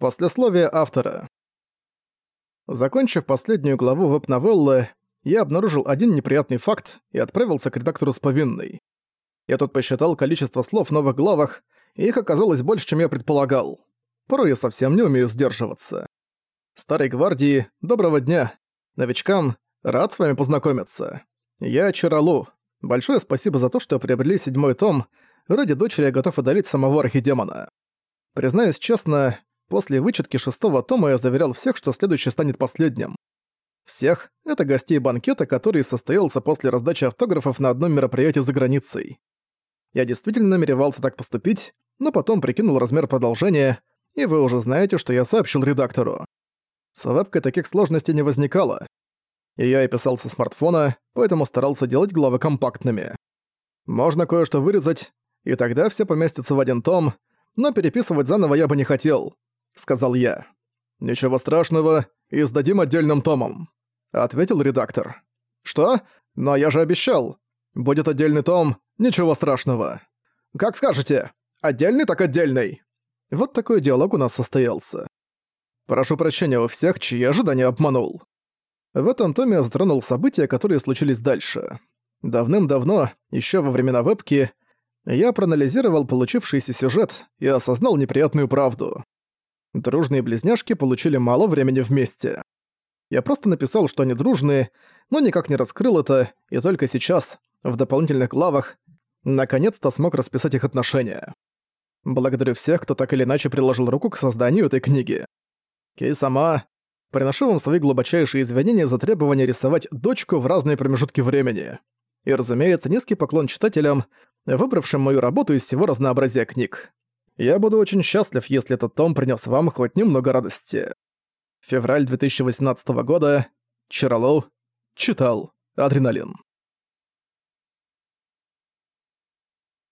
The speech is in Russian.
Послесловие автора. Закончив последнюю главу веб-новеллы, я обнаружил один неприятный факт и отправился к редактору с повинной. Я тут посчитал количество слов в новых главах, и их оказалось больше, чем я предполагал. Порой я совсем не умею сдерживаться. Старой гвардии, доброго дня. Новичкам, рад с вами познакомиться. Я Чаралу. Большое спасибо за то, что приобрели седьмой том. Ради дочери я готов одолеть самого архидемона. Признаюсь честно, После вычетки шестого тома я заверял всех, что следующий станет последним. Всех — это гостей банкета, который состоялся после раздачи автографов на одном мероприятии за границей. Я действительно намеревался так поступить, но потом прикинул размер продолжения, и вы уже знаете, что я сообщил редактору. С вебкой таких сложностей не возникало. И я и писал со смартфона, поэтому старался делать главы компактными. Можно кое-что вырезать, и тогда все поместится в один том, но переписывать заново я бы не хотел. — сказал я. «Ничего страшного, издадим отдельным томом», — ответил редактор. «Что? Но я же обещал. Будет отдельный том, ничего страшного». «Как скажете. Отдельный так отдельный». Вот такой диалог у нас состоялся. Прошу прощения у всех, чьи ожидания обманул. В этом томе я затронул события, которые случились дальше. Давным-давно, еще во времена вебки, я проанализировал получившийся сюжет и осознал неприятную правду. Дружные близняшки получили мало времени вместе. Я просто написал, что они дружные, но никак не раскрыл это, и только сейчас, в дополнительных главах, наконец-то смог расписать их отношения. Благодарю всех, кто так или иначе приложил руку к созданию этой книги. Кей сама, приношу вам свои глубочайшие извинения за требование рисовать дочку в разные промежутки времени. И, разумеется, низкий поклон читателям, выбравшим мою работу из всего разнообразия книг. Я буду очень счастлив, если этот том принес вам хоть немного радости. Февраль 2018 года. Чаралоу. Читал. Адреналин.